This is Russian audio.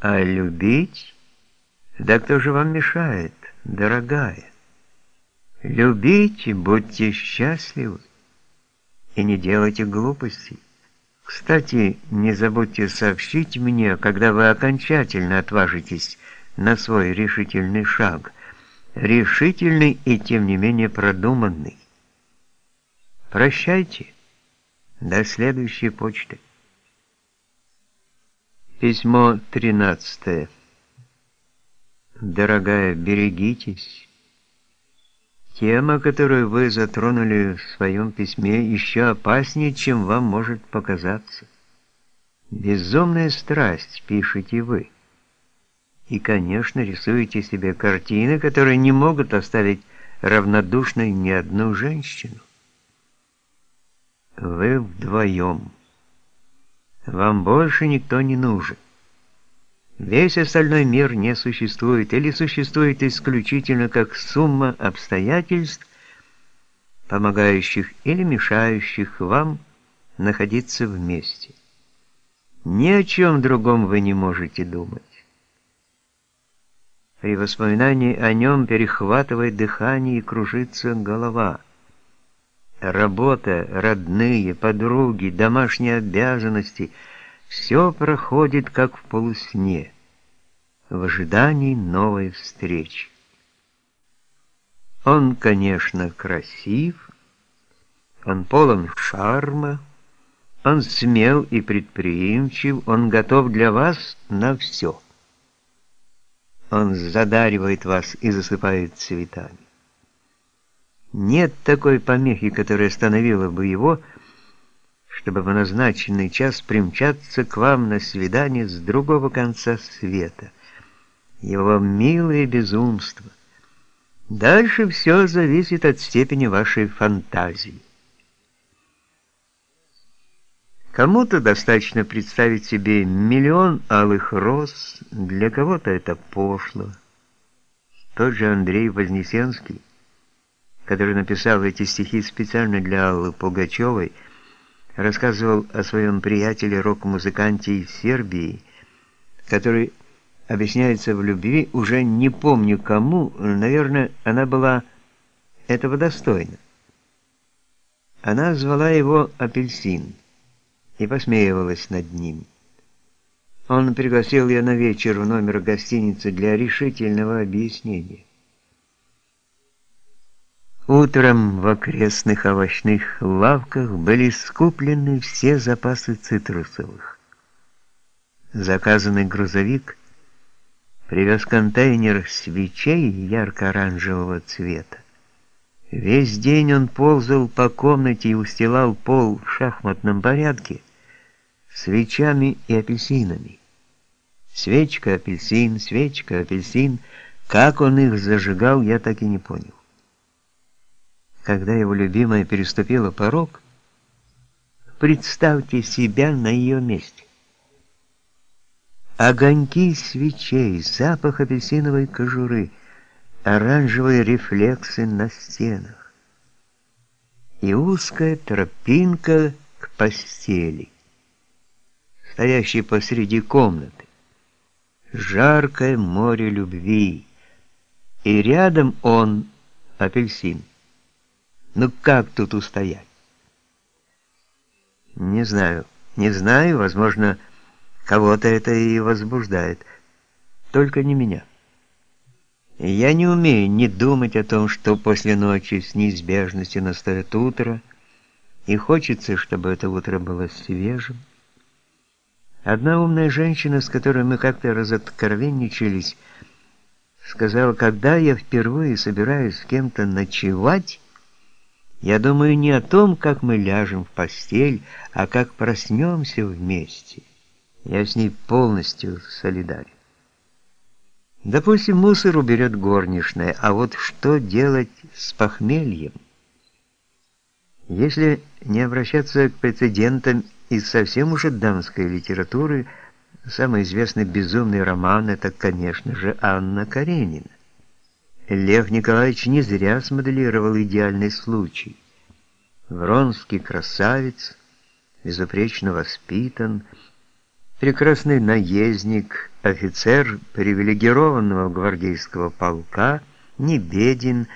А любить? Да кто же вам мешает, дорогая? Любите, будьте счастливы и не делайте глупостей. Кстати, не забудьте сообщить мне, когда вы окончательно отважитесь на свой решительный шаг. Решительный и тем не менее продуманный. Прощайте. До следующей почты. Письмо 13. Дорогая, берегитесь. Тема, которую вы затронули в своем письме, еще опаснее, чем вам может показаться. Безумная страсть, пишете вы. И, конечно, рисуете себе картины, которые не могут оставить равнодушной ни одну женщину. Вы вдвоем. Вам больше никто не нужен. Весь остальной мир не существует или существует исключительно как сумма обстоятельств, помогающих или мешающих вам находиться вместе. Ни о чем другом вы не можете думать. При воспоминании о нем перехватывает дыхание и кружится голова. Работа, родные, подруги, домашние обязанности — все проходит как в полусне, в ожидании новой встречи. Он, конечно, красив, он полон шарма, он смел и предприимчив, он готов для вас на все. Он задаривает вас и засыпает цветами. Нет такой помехи, которая остановила бы его, чтобы в назначенный час примчаться к вам на свидание с другого конца света. Его милое безумство. Дальше все зависит от степени вашей фантазии. Кому-то достаточно представить себе миллион алых роз, для кого-то это пошло. Тот же Андрей Вознесенский, который написал эти стихи специально для Аллы Пугачевой, рассказывал о своем приятеле рок-музыканте из Сербии, который объясняется в любви, уже не помню кому, наверное, она была этого достойна. Она звала его Апельсин и посмеивалась над ним. Он пригласил ее на вечер в номер гостиницы для решительного объяснения. Утром в окрестных овощных лавках были скуплены все запасы цитрусовых. Заказанный грузовик привез контейнер свечей ярко-оранжевого цвета. Весь день он ползал по комнате и устилал пол в шахматном порядке свечами и апельсинами. Свечка, апельсин, свечка, апельсин. Как он их зажигал, я так и не понял когда его любимая переступила порог, представьте себя на ее месте. Огоньки свечей, запах апельсиновой кожуры, оранжевые рефлексы на стенах и узкая тропинка к постели, стоящей посреди комнаты, жаркое море любви, и рядом он, апельсин. Ну как тут устоять? Не знаю. Не знаю, возможно, кого-то это и возбуждает. Только не меня. Я не умею не думать о том, что после ночи с неизбежностью настает утро, и хочется, чтобы это утро было свежим. Одна умная женщина, с которой мы как-то разоткровенничались, сказала, когда я впервые собираюсь с кем-то ночевать, я думаю не о том, как мы ляжем в постель, а как проснемся вместе. Я с ней полностью солидарен. Допустим, мусор уберет горничная, а вот что делать с похмельем? Если не обращаться к прецедентам из совсем уже дамской литературы, самый известный безумный роман – это, конечно же, Анна Каренина. Лев Николаевич не зря смоделировал идеальный случай. Вронский красавец, безупречно воспитан, прекрасный наездник, офицер привилегированного гвардейского полка, не беден,